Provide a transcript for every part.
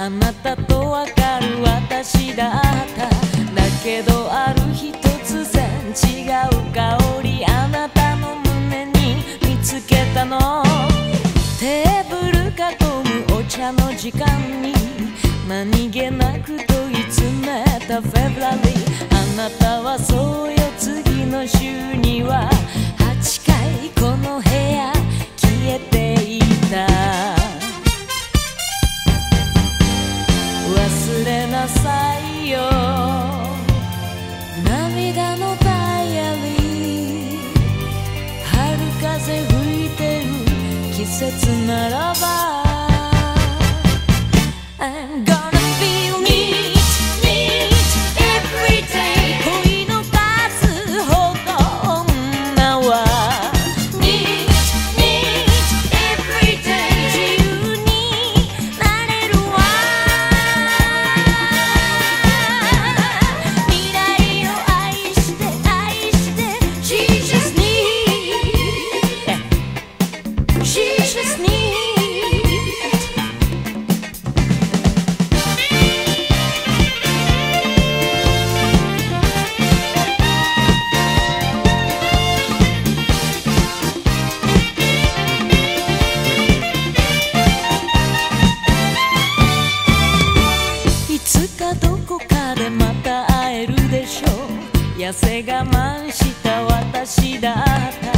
あなたとわかる私だった。だけどある日突然違う香りあなたの胸に見つけたの。テーブル囲むお茶の時間に何気なく問い詰めたフェブラリー。あなたはそうよ次の週にはよ。涙のダイアリー。春風吹いてる季節ならば。I'm gonna う痩せ我慢した私だった。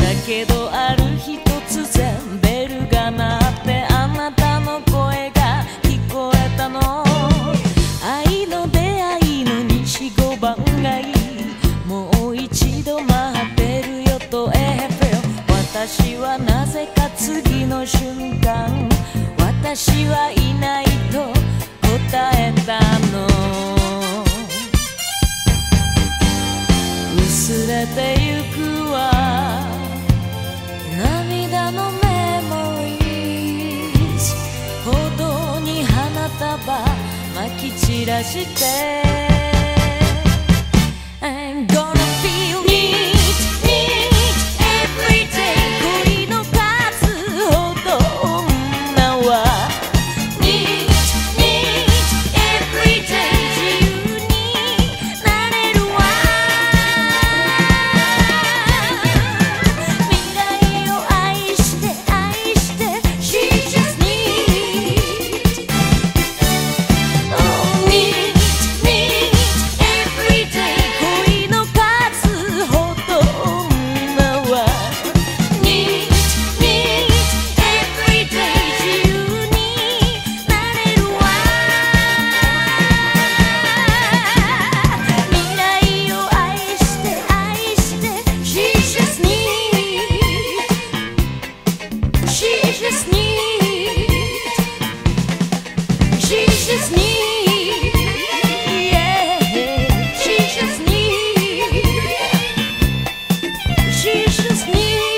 だけどある日突然ベルが鳴ってあなたの声が聞こえたの。愛の出会いの西五番街もう一度待ってるよとエフェル私はなぜか次の瞬間私はいないと答え薄れてゆくわ。涙のメモリーズ。歩道に花束まき散らして。She's just me.